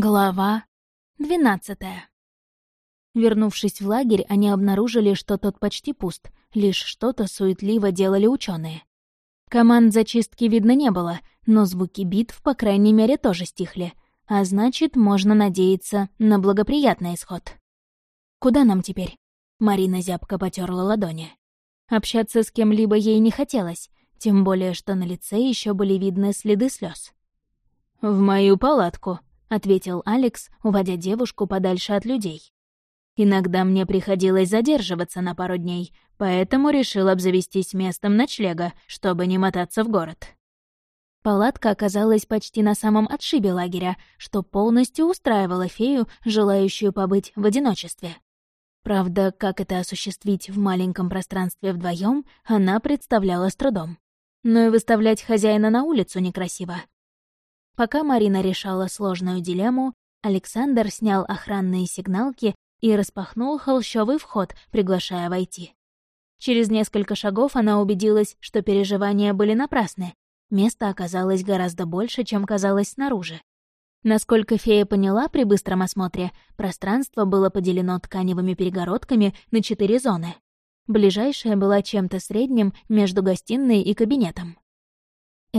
Глава двенадцатая. Вернувшись в лагерь, они обнаружили, что тот почти пуст, лишь что-то суетливо делали ученые. Команд зачистки видно не было, но звуки битв, по крайней мере, тоже стихли, а значит, можно надеяться на благоприятный исход. «Куда нам теперь?» Марина зябко потерла ладони. Общаться с кем-либо ей не хотелось, тем более, что на лице еще были видны следы слез. «В мою палатку», — ответил Алекс, уводя девушку подальше от людей. «Иногда мне приходилось задерживаться на пару дней, поэтому решил обзавестись местом ночлега, чтобы не мотаться в город». Палатка оказалась почти на самом отшибе лагеря, что полностью устраивало фею, желающую побыть в одиночестве. Правда, как это осуществить в маленьком пространстве вдвоем, она представляла с трудом. Но и выставлять хозяина на улицу некрасиво. Пока Марина решала сложную дилемму, Александр снял охранные сигналки и распахнул холщовый вход, приглашая войти. Через несколько шагов она убедилась, что переживания были напрасны. Места оказалось гораздо больше, чем казалось снаружи. Насколько фея поняла при быстром осмотре, пространство было поделено тканевыми перегородками на четыре зоны. Ближайшая была чем-то средним между гостиной и кабинетом.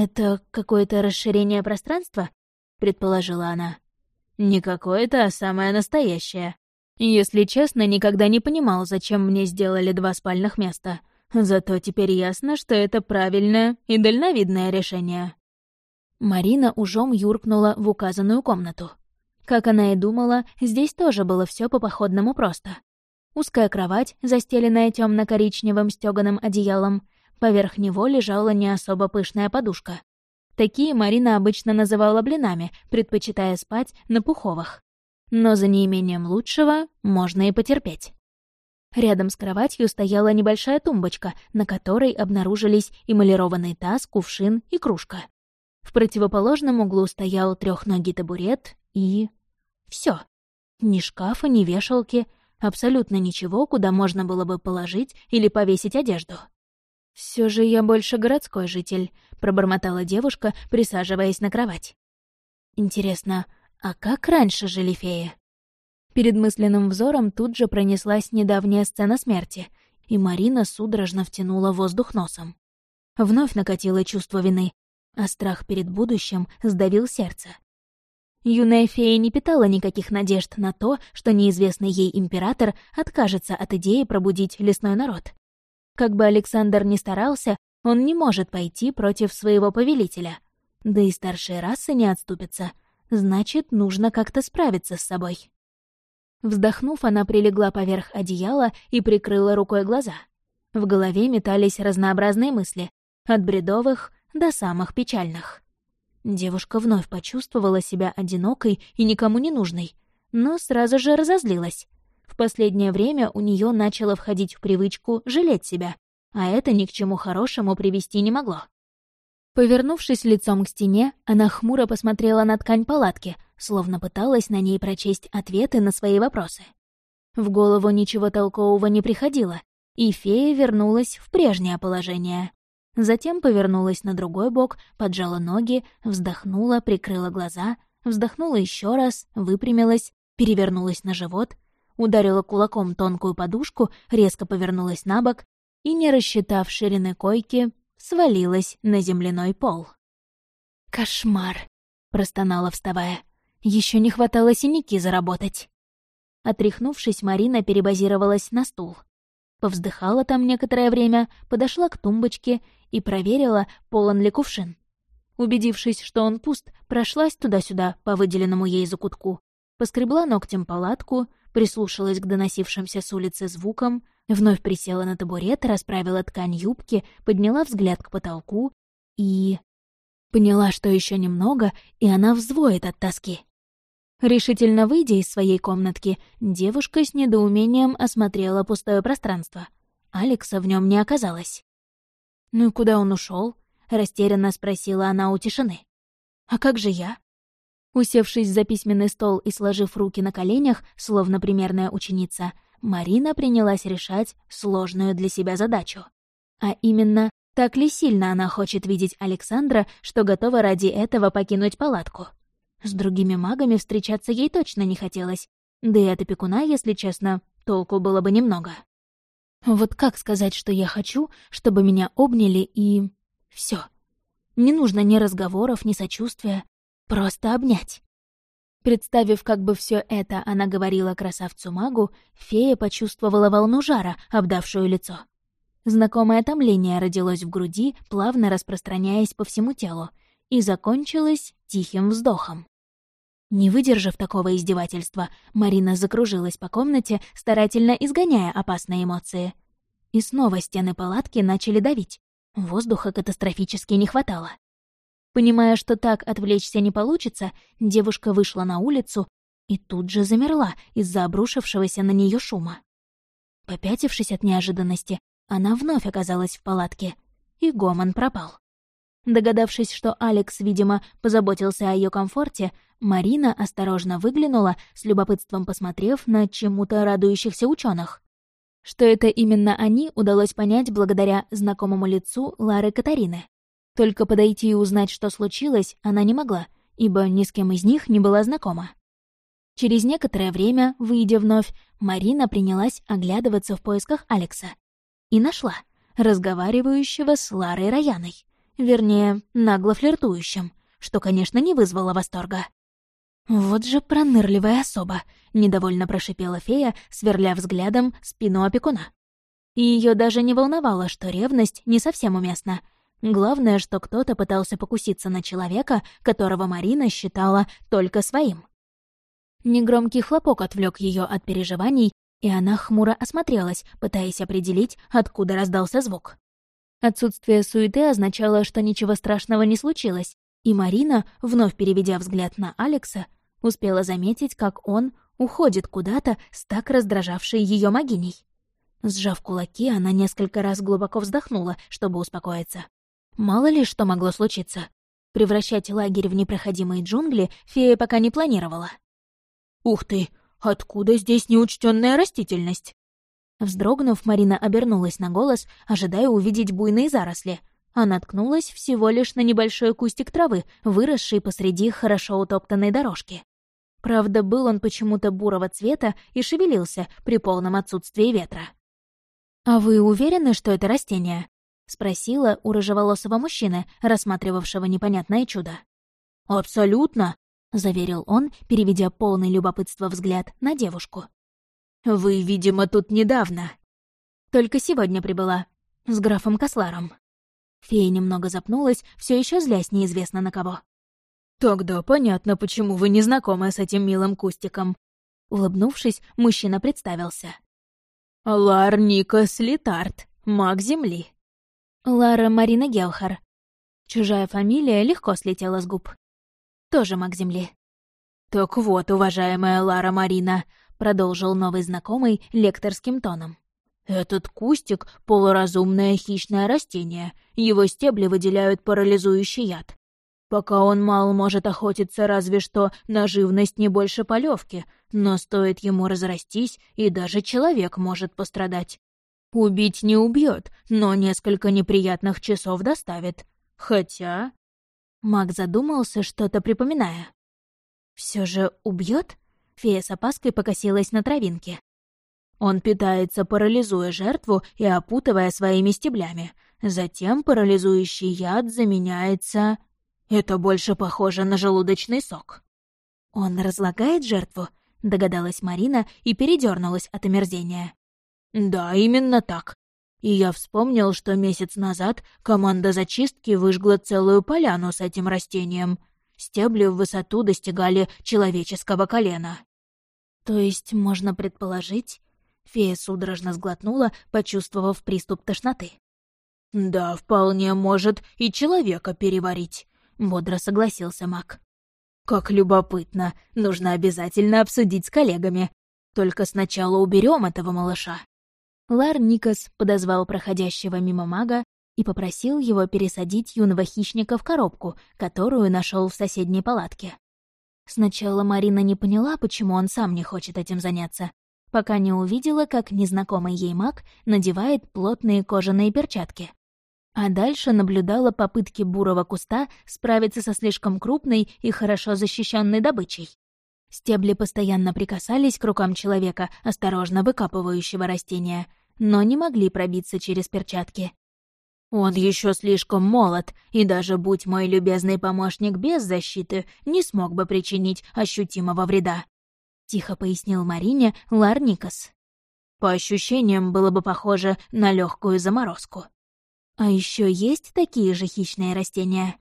«Это какое-то расширение пространства?» — предположила она. «Не какое-то, а самое настоящее. Если честно, никогда не понимал, зачем мне сделали два спальных места. Зато теперь ясно, что это правильное и дальновидное решение». Марина ужом юркнула в указанную комнату. Как она и думала, здесь тоже было все по-походному просто. Узкая кровать, застеленная темно коричневым стеганым одеялом, Поверх него лежала не особо пышная подушка. Такие Марина обычно называла блинами, предпочитая спать на пуховых. Но за неимением лучшего можно и потерпеть. Рядом с кроватью стояла небольшая тумбочка, на которой обнаружились эмалированный таз, кувшин и кружка. В противоположном углу стоял трехногий табурет и... все. Ни шкафа, ни вешалки, абсолютно ничего, куда можно было бы положить или повесить одежду. Все же я больше городской житель», — пробормотала девушка, присаживаясь на кровать. «Интересно, а как раньше жили феи?» Перед мысленным взором тут же пронеслась недавняя сцена смерти, и Марина судорожно втянула воздух носом. Вновь накатило чувство вины, а страх перед будущим сдавил сердце. Юная фея не питала никаких надежд на то, что неизвестный ей император откажется от идеи пробудить лесной народ. Как бы Александр ни старался, он не может пойти против своего повелителя. Да и старшие расы не отступятся. Значит, нужно как-то справиться с собой. Вздохнув, она прилегла поверх одеяла и прикрыла рукой глаза. В голове метались разнообразные мысли, от бредовых до самых печальных. Девушка вновь почувствовала себя одинокой и никому не нужной, но сразу же разозлилась. В последнее время у нее начало входить в привычку жалеть себя, а это ни к чему хорошему привести не могло. Повернувшись лицом к стене, она хмуро посмотрела на ткань палатки, словно пыталась на ней прочесть ответы на свои вопросы. В голову ничего толкового не приходило, и фея вернулась в прежнее положение. Затем повернулась на другой бок, поджала ноги, вздохнула, прикрыла глаза, вздохнула еще раз, выпрямилась, перевернулась на живот — ударила кулаком тонкую подушку, резко повернулась на бок и, не рассчитав ширины койки, свалилась на земляной пол. «Кошмар!» — простонала, вставая. Еще не хватало синяки заработать. Отряхнувшись, Марина перебазировалась на стул. Повздыхала там некоторое время, подошла к тумбочке и проверила, полон ли кувшин. Убедившись, что он пуст, прошлась туда-сюда по выделенному ей закутку, поскребла ногтем палатку, прислушалась к доносившимся с улицы звукам, вновь присела на табурет, расправила ткань юбки, подняла взгляд к потолку и... Поняла, что еще немного, и она взвоет от тоски. Решительно выйдя из своей комнатки, девушка с недоумением осмотрела пустое пространство. Алекса в нем не оказалось. «Ну и куда он ушел? растерянно спросила она у тишины. «А как же я? Усевшись за письменный стол и сложив руки на коленях, словно примерная ученица, Марина принялась решать сложную для себя задачу. А именно, так ли сильно она хочет видеть Александра, что готова ради этого покинуть палатку? С другими магами встречаться ей точно не хотелось. Да и от опекуна, если честно, толку было бы немного. Вот как сказать, что я хочу, чтобы меня обняли и... все. Не нужно ни разговоров, ни сочувствия. Просто обнять. Представив, как бы все это она говорила красавцу-магу, фея почувствовала волну жара, обдавшую лицо. Знакомое томление родилось в груди, плавно распространяясь по всему телу, и закончилось тихим вздохом. Не выдержав такого издевательства, Марина закружилась по комнате, старательно изгоняя опасные эмоции. И снова стены палатки начали давить. Воздуха катастрофически не хватало. Понимая, что так отвлечься не получится, девушка вышла на улицу и тут же замерла из-за обрушившегося на нее шума. Попятившись от неожиданности, она вновь оказалась в палатке, и гомон пропал. Догадавшись, что Алекс, видимо, позаботился о ее комфорте, Марина осторожно выглянула, с любопытством посмотрев на чему-то радующихся ученых. Что это именно они, удалось понять благодаря знакомому лицу Лары Катарины. Только подойти и узнать, что случилось, она не могла, ибо ни с кем из них не была знакома. Через некоторое время, выйдя вновь, Марина принялась оглядываться в поисках Алекса. И нашла, разговаривающего с Ларой Раяной. Вернее, нагло флиртующим, что, конечно, не вызвало восторга. «Вот же пронырливая особа», — недовольно прошипела фея, сверля взглядом спину опекуна. И ее даже не волновало, что ревность не совсем уместна. Главное, что кто-то пытался покуситься на человека, которого Марина считала только своим. Негромкий хлопок отвлек ее от переживаний, и она хмуро осмотрелась, пытаясь определить, откуда раздался звук. Отсутствие суеты означало, что ничего страшного не случилось, и Марина, вновь переведя взгляд на Алекса, успела заметить, как он уходит куда-то с так раздражавшей ее могиней. Сжав кулаки, она несколько раз глубоко вздохнула, чтобы успокоиться. Мало ли что могло случиться. Превращать лагерь в непроходимые джунгли фея пока не планировала. «Ух ты! Откуда здесь неучтенная растительность?» Вздрогнув, Марина обернулась на голос, ожидая увидеть буйные заросли. А наткнулась всего лишь на небольшой кустик травы, выросший посреди хорошо утоптанной дорожки. Правда, был он почему-то бурого цвета и шевелился при полном отсутствии ветра. «А вы уверены, что это растение?» — спросила у рыжеволосого мужчины, рассматривавшего непонятное чудо. «Абсолютно», — заверил он, переведя полный любопытство взгляд на девушку. «Вы, видимо, тут недавно». «Только сегодня прибыла. С графом Косларом». Фея немного запнулась, все еще злясь неизвестно на кого. «Тогда понятно, почему вы не знакомы с этим милым кустиком». Улыбнувшись, мужчина представился. «Лар Никас Литарт, маг Земли». «Лара Марина Гелхар». Чужая фамилия легко слетела с губ. Тоже маг Земли. «Так вот, уважаемая Лара Марина, продолжил новый знакомый лекторским тоном. «Этот кустик — полуразумное хищное растение. Его стебли выделяют парализующий яд. Пока он мал может охотиться разве что на живность не больше полевки, но стоит ему разрастись, и даже человек может пострадать. Убить не убьет, но несколько неприятных часов доставит. Хотя...» Маг задумался, что-то припоминая. Все же убьет? Фея с опаской покосилась на травинке. Он питается, парализуя жертву и опутывая своими стеблями. Затем парализующий яд заменяется... Это больше похоже на желудочный сок. «Он разлагает жертву?» — догадалась Марина и передернулась от омерзения. «Да, именно так. И я вспомнил, что месяц назад команда зачистки выжгла целую поляну с этим растением. Стебли в высоту достигали человеческого колена. То есть можно предположить... Фея судорожно сглотнула, почувствовав приступ тошноты. «Да, вполне может и человека переварить», — бодро согласился маг. «Как любопытно. Нужно обязательно обсудить с коллегами. Только сначала уберем этого малыша». Лар Никас подозвал проходящего мимо мага и попросил его пересадить юного хищника в коробку, которую нашел в соседней палатке. Сначала Марина не поняла, почему он сам не хочет этим заняться, пока не увидела, как незнакомый ей маг надевает плотные кожаные перчатки. А дальше наблюдала попытки бурого куста справиться со слишком крупной и хорошо защищенной добычей. Стебли постоянно прикасались к рукам человека, осторожно выкапывающего растения, но не могли пробиться через перчатки. «Он еще слишком молод, и даже будь мой любезный помощник без защиты, не смог бы причинить ощутимого вреда», — тихо пояснил Марине Ларникас. По ощущениям было бы похоже на легкую заморозку. А еще есть такие же хищные растения?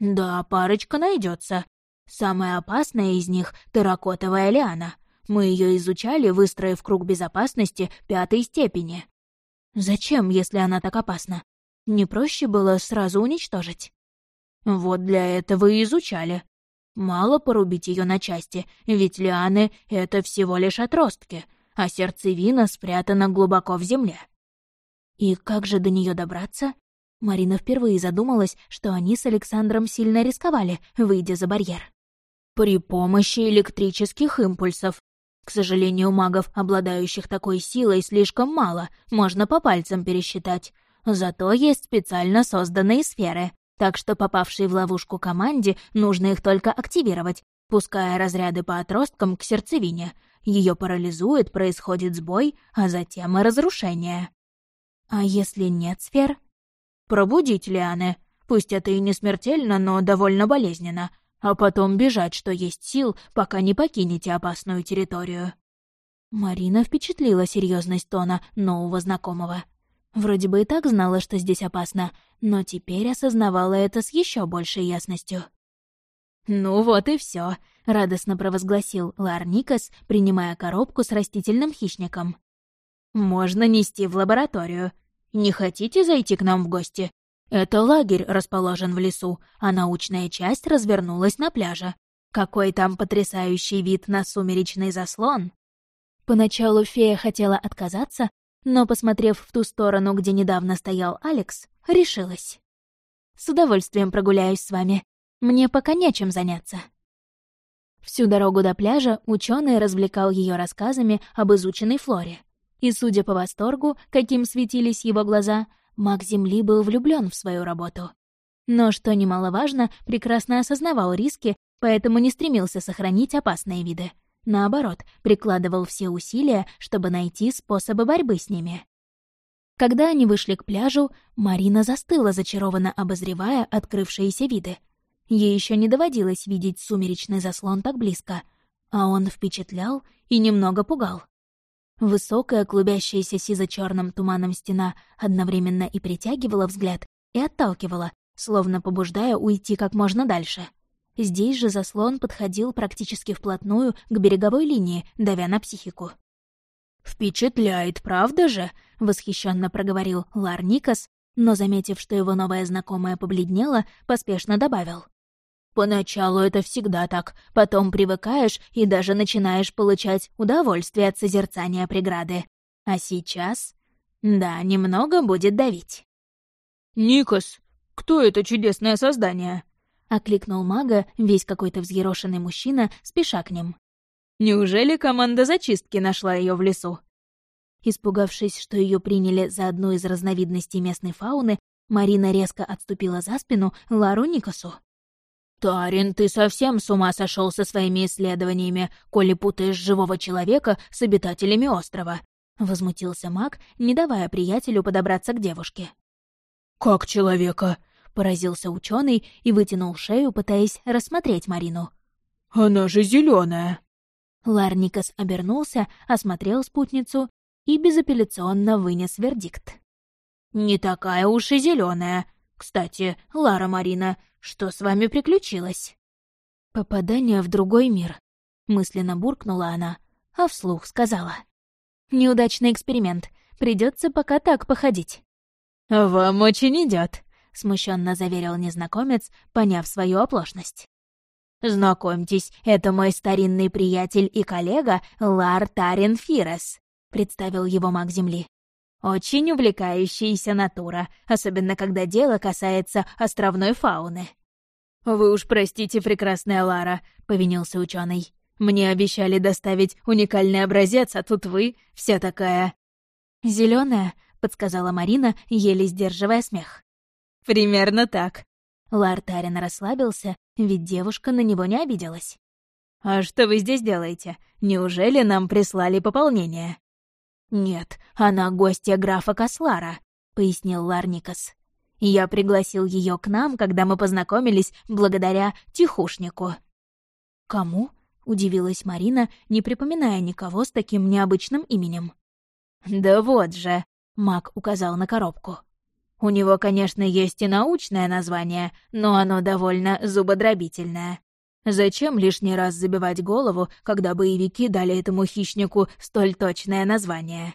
Да, парочка найдется. Самая опасная из них — терракотовая лиана. Мы ее изучали, выстроив круг безопасности пятой степени. Зачем, если она так опасна? Не проще было сразу уничтожить? Вот для этого и изучали. Мало порубить ее на части, ведь лианы — это всего лишь отростки, а сердцевина спрятана глубоко в земле. И как же до нее добраться? Марина впервые задумалась, что они с Александром сильно рисковали, выйдя за барьер. При помощи электрических импульсов. К сожалению, магов, обладающих такой силой, слишком мало, можно по пальцам пересчитать. Зато есть специально созданные сферы, так что попавшей в ловушку команде нужно их только активировать, пуская разряды по отросткам к сердцевине. Ее парализует, происходит сбой, а затем и разрушение. А если нет сфер? Пробудить лианы. Пусть это и не смертельно, но довольно болезненно. А потом бежать, что есть сил, пока не покинете опасную территорию. Марина впечатлила серьезность тона нового знакомого. Вроде бы и так знала, что здесь опасно, но теперь осознавала это с еще большей ясностью. «Ну вот и все, радостно провозгласил Ларникас, принимая коробку с растительным хищником. «Можно нести в лабораторию. Не хотите зайти к нам в гости? Это лагерь расположен в лесу, а научная часть развернулась на пляже. Какой там потрясающий вид на сумеречный заслон!» Поначалу фея хотела отказаться, но, посмотрев в ту сторону, где недавно стоял Алекс, решилась. «С удовольствием прогуляюсь с вами. Мне пока нечем заняться». Всю дорогу до пляжа ученый развлекал ее рассказами об изученной флоре. И, судя по восторгу, каким светились его глаза, маг Земли был влюблен в свою работу. Но, что немаловажно, прекрасно осознавал риски, поэтому не стремился сохранить опасные виды. Наоборот, прикладывал все усилия, чтобы найти способы борьбы с ними. Когда они вышли к пляжу, Марина застыла, зачарованно обозревая открывшиеся виды. Ей еще не доводилось видеть сумеречный заслон так близко, а он впечатлял и немного пугал. Высокая, клубящаяся сизо черным туманом стена одновременно и притягивала взгляд, и отталкивала, словно побуждая уйти как можно дальше. Здесь же заслон подходил практически вплотную к береговой линии, давя на психику. «Впечатляет, правда же?» — восхищенно проговорил Лар Никас, но, заметив, что его новая знакомая побледнела, поспешно добавил. Поначалу это всегда так, потом привыкаешь и даже начинаешь получать удовольствие от созерцания преграды. А сейчас... Да, немного будет давить. «Никос, кто это чудесное создание?» — окликнул мага, весь какой-то взъерошенный мужчина, спеша к ним. «Неужели команда зачистки нашла ее в лесу?» Испугавшись, что ее приняли за одну из разновидностей местной фауны, Марина резко отступила за спину Лару Никосу. «Тарин, ты совсем с ума сошел со своими исследованиями, коли путаешь живого человека с обитателями острова», — возмутился маг, не давая приятелю подобраться к девушке. «Как человека?» — поразился ученый и вытянул шею, пытаясь рассмотреть Марину. «Она же зеленая. Ларникас обернулся, осмотрел спутницу и безапелляционно вынес вердикт. «Не такая уж и зеленая. Кстати, Лара Марина, что с вами приключилось?» «Попадание в другой мир», — мысленно буркнула она, а вслух сказала. «Неудачный эксперимент. Придется пока так походить». «Вам очень идет, смущенно заверил незнакомец, поняв свою оплошность. «Знакомьтесь, это мой старинный приятель и коллега Лар Тарин Фирес», — представил его маг Земли. Очень увлекающаяся натура, особенно когда дело касается островной фауны. «Вы уж простите, прекрасная Лара», — повинился ученый. «Мне обещали доставить уникальный образец, а тут вы, вся такая...» Зеленая, подсказала Марина, еле сдерживая смех. примерно так». Лар Тарин расслабился, ведь девушка на него не обиделась. «А что вы здесь делаете? Неужели нам прислали пополнение?» «Нет, она гостья графа Кослара», — пояснил Ларникас. «Я пригласил ее к нам, когда мы познакомились благодаря тихушнику». «Кому?» — удивилась Марина, не припоминая никого с таким необычным именем. «Да вот же», — маг указал на коробку. «У него, конечно, есть и научное название, но оно довольно зубодробительное. Зачем лишний раз забивать голову, когда боевики дали этому хищнику столь точное название?»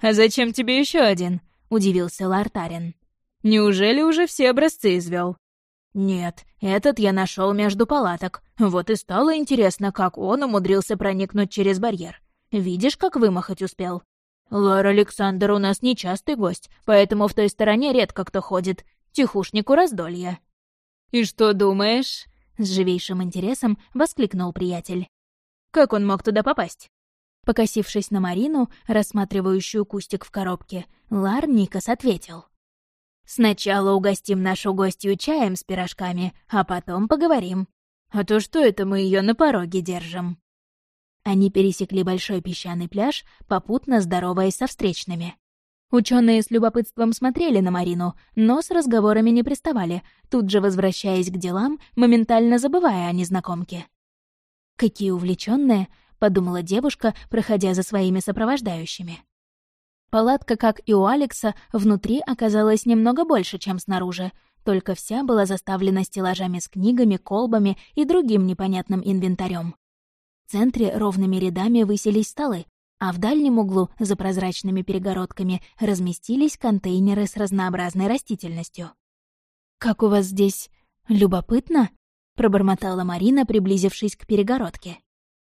«А зачем тебе еще один?» — удивился Лартарин. «Неужели уже все образцы извел? «Нет, этот я нашел между палаток. Вот и стало интересно, как он умудрился проникнуть через барьер. Видишь, как вымахать успел? Лар Александр у нас нечастый гость, поэтому в той стороне редко кто ходит. Тихушнику раздолье». «И что думаешь?» — с живейшим интересом воскликнул приятель. «Как он мог туда попасть?» Покосившись на Марину, рассматривающую кустик в коробке, Лар Никас ответил. Сначала угостим нашу гостью чаем с пирожками, а потом поговорим. А то что это мы ее на пороге держим?» Они пересекли большой песчаный пляж, попутно здороваясь со встречными. Ученые с любопытством смотрели на Марину, но с разговорами не приставали, тут же возвращаясь к делам, моментально забывая о незнакомке. «Какие увлеченные, подумала девушка, проходя за своими сопровождающими. Палатка, как и у Алекса, внутри оказалась немного больше, чем снаружи, только вся была заставлена стеллажами с книгами, колбами и другим непонятным инвентарем. В центре ровными рядами высились столы, а в дальнем углу, за прозрачными перегородками, разместились контейнеры с разнообразной растительностью. «Как у вас здесь любопытно?» — пробормотала Марина, приблизившись к перегородке.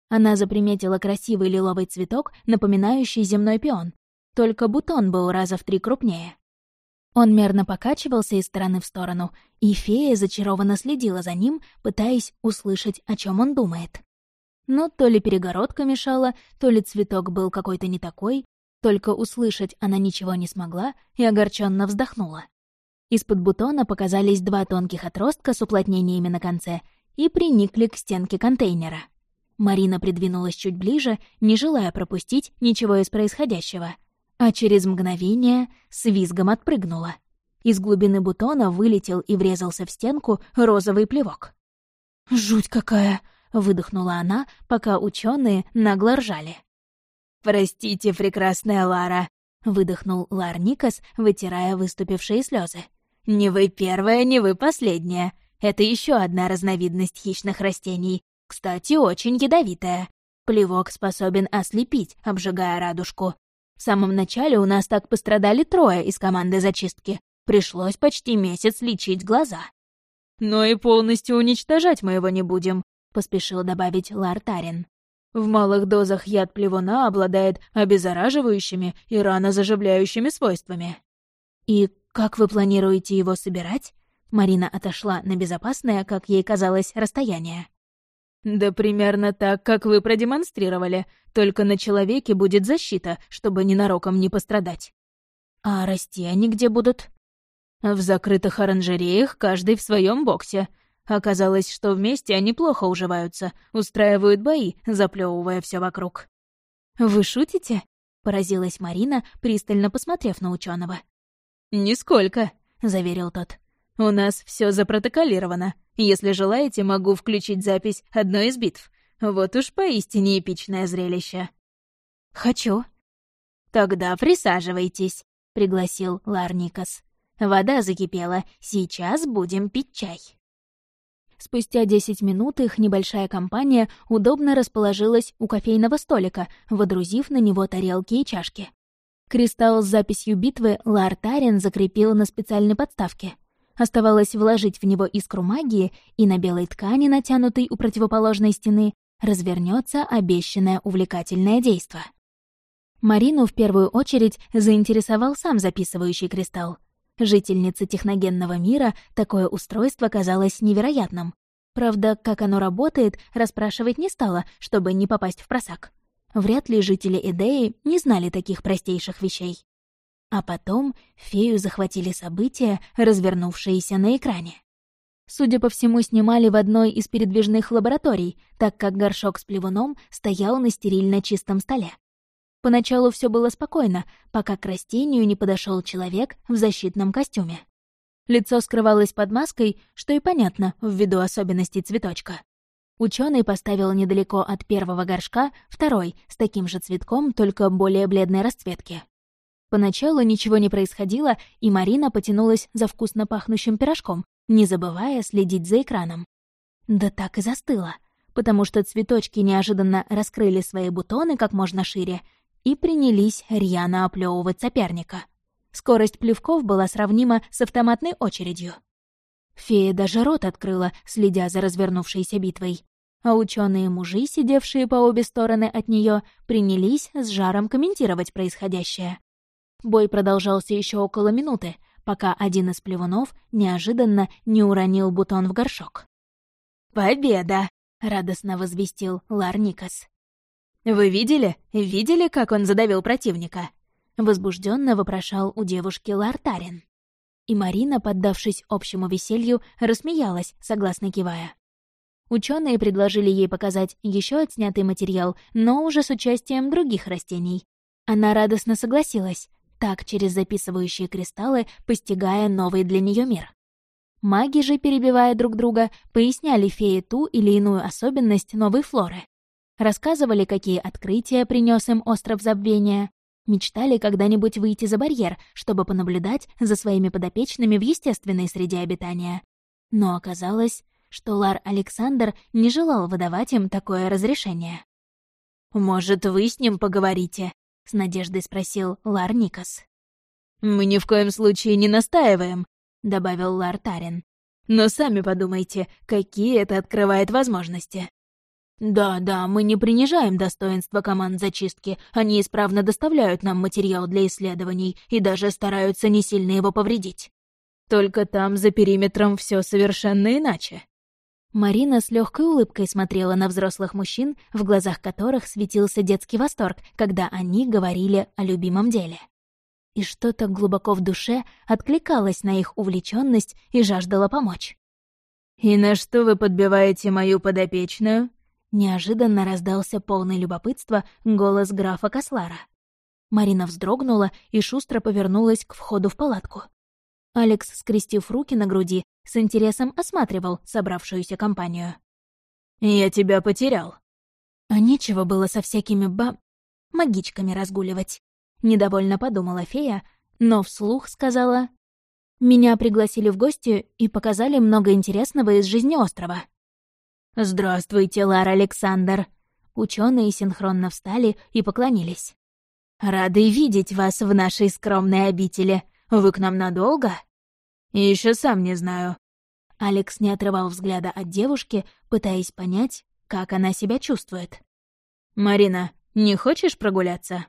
Она заприметила красивый лиловый цветок, напоминающий земной пион, только бутон был раза в три крупнее. Он мерно покачивался из стороны в сторону, и фея зачарованно следила за ним, пытаясь услышать, о чем он думает. Но то ли перегородка мешала, то ли цветок был какой-то не такой, только услышать она ничего не смогла и огорченно вздохнула. Из-под бутона показались два тонких отростка с уплотнениями на конце и приникли к стенке контейнера. Марина придвинулась чуть ближе, не желая пропустить ничего из происходящего — а через мгновение с визгом отпрыгнула. Из глубины бутона вылетел и врезался в стенку розовый плевок. «Жуть какая!» — выдохнула она, пока ученые нагло ржали. «Простите, прекрасная Лара!» — выдохнул Лар Никас, вытирая выступившие слезы. «Не вы первая, не вы последняя. Это еще одна разновидность хищных растений. Кстати, очень ядовитая. Плевок способен ослепить, обжигая радужку. В самом начале у нас так пострадали трое из команды зачистки. Пришлось почти месяц лечить глаза. «Но и полностью уничтожать мы его не будем», — поспешил добавить Лартарин. «В малых дозах яд плевуна обладает обеззараживающими и ранозаживляющими свойствами». «И как вы планируете его собирать?» Марина отошла на безопасное, как ей казалось, расстояние. «Да примерно так, как вы продемонстрировали. Только на человеке будет защита, чтобы ненароком не пострадать». «А расти они где будут?» «В закрытых оранжереях, каждый в своем боксе. Оказалось, что вместе они плохо уживаются, устраивают бои, заплевывая все вокруг». «Вы шутите?» — поразилась Марина, пристально посмотрев на ученого. «Нисколько», — заверил тот. «У нас все запротоколировано. Если желаете, могу включить запись одной из битв. Вот уж поистине эпичное зрелище». «Хочу». «Тогда присаживайтесь», — пригласил Ларникас. «Вода закипела. Сейчас будем пить чай». Спустя десять минут их небольшая компания удобно расположилась у кофейного столика, водрузив на него тарелки и чашки. Кристалл с записью битвы Лар Тарин закрепил на специальной подставке — Оставалось вложить в него искру магии, и на белой ткани, натянутой у противоположной стены, развернется обещанное увлекательное действо. Марину в первую очередь заинтересовал сам записывающий кристалл. Жительнице техногенного мира такое устройство казалось невероятным. Правда, как оно работает, расспрашивать не стала, чтобы не попасть в просак. Вряд ли жители Эдеи не знали таких простейших вещей. А потом фею захватили события, развернувшиеся на экране. Судя по всему, снимали в одной из передвижных лабораторий, так как горшок с плевуном стоял на стерильно чистом столе. Поначалу все было спокойно, пока к растению не подошел человек в защитном костюме. Лицо скрывалось под маской, что и понятно ввиду особенностей цветочка. Ученый поставил недалеко от первого горшка второй, с таким же цветком, только более бледной расцветки. Поначалу ничего не происходило, и Марина потянулась за вкусно пахнущим пирожком, не забывая следить за экраном. Да так и застыла, потому что цветочки неожиданно раскрыли свои бутоны как можно шире и принялись рьяно оплевывать соперника. Скорость плевков была сравнима с автоматной очередью. Фея даже рот открыла, следя за развернувшейся битвой. А ученые мужи, сидевшие по обе стороны от нее, принялись с жаром комментировать происходящее. Бой продолжался еще около минуты, пока один из плевунов неожиданно не уронил бутон в горшок. «Победа!» — радостно возвестил Ларникас. «Вы видели? Видели, как он задавил противника?» Возбужденно вопрошал у девушки Лартарин. И Марина, поддавшись общему веселью, рассмеялась, согласно кивая. Ученые предложили ей показать еще отснятый материал, но уже с участием других растений. Она радостно согласилась, так через записывающие кристаллы, постигая новый для нее мир. Маги же, перебивая друг друга, поясняли фее ту или иную особенность новой флоры. Рассказывали, какие открытия принес им остров забвения. Мечтали когда-нибудь выйти за барьер, чтобы понаблюдать за своими подопечными в естественной среде обитания. Но оказалось, что Лар Александр не желал выдавать им такое разрешение. «Может, вы с ним поговорите?» — с надеждой спросил Лар Никас. «Мы ни в коем случае не настаиваем», — добавил Лар Тарин. «Но сами подумайте, какие это открывает возможности». «Да-да, мы не принижаем достоинства команд зачистки, они исправно доставляют нам материал для исследований и даже стараются не сильно его повредить. Только там, за периметром, все совершенно иначе». Марина с легкой улыбкой смотрела на взрослых мужчин, в глазах которых светился детский восторг, когда они говорили о любимом деле. И что-то глубоко в душе откликалось на их увлеченность и жаждало помочь. «И на что вы подбиваете мою подопечную?» Неожиданно раздался полный любопытства голос графа Кослара. Марина вздрогнула и шустро повернулась к входу в палатку. Алекс, скрестив руки на груди, с интересом осматривал собравшуюся компанию. «Я тебя потерял». А нечего было со всякими ба... магичками разгуливать. Недовольно подумала фея, но вслух сказала... «Меня пригласили в гости и показали много интересного из жизни острова». «Здравствуйте, Лар Александр!» Ученые синхронно встали и поклонились. «Рады видеть вас в нашей скромной обители. Вы к нам надолго?» Еще сам не знаю». Алекс не отрывал взгляда от девушки, пытаясь понять, как она себя чувствует. «Марина, не хочешь прогуляться?»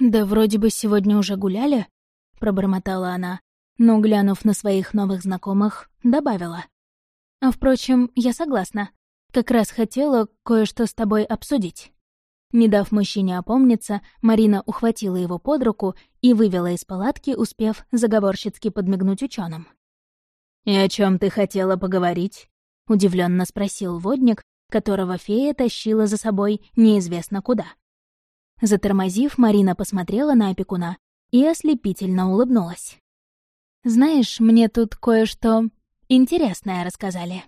«Да вроде бы сегодня уже гуляли», — пробормотала она, но, глянув на своих новых знакомых, добавила. «А впрочем, я согласна. Как раз хотела кое-что с тобой обсудить». Не дав мужчине опомниться, Марина ухватила его под руку и вывела из палатки, успев заговорщицки подмигнуть ученым. «И о чем ты хотела поговорить?» — удивленно спросил водник, которого фея тащила за собой неизвестно куда. Затормозив, Марина посмотрела на опекуна и ослепительно улыбнулась. «Знаешь, мне тут кое-что интересное рассказали».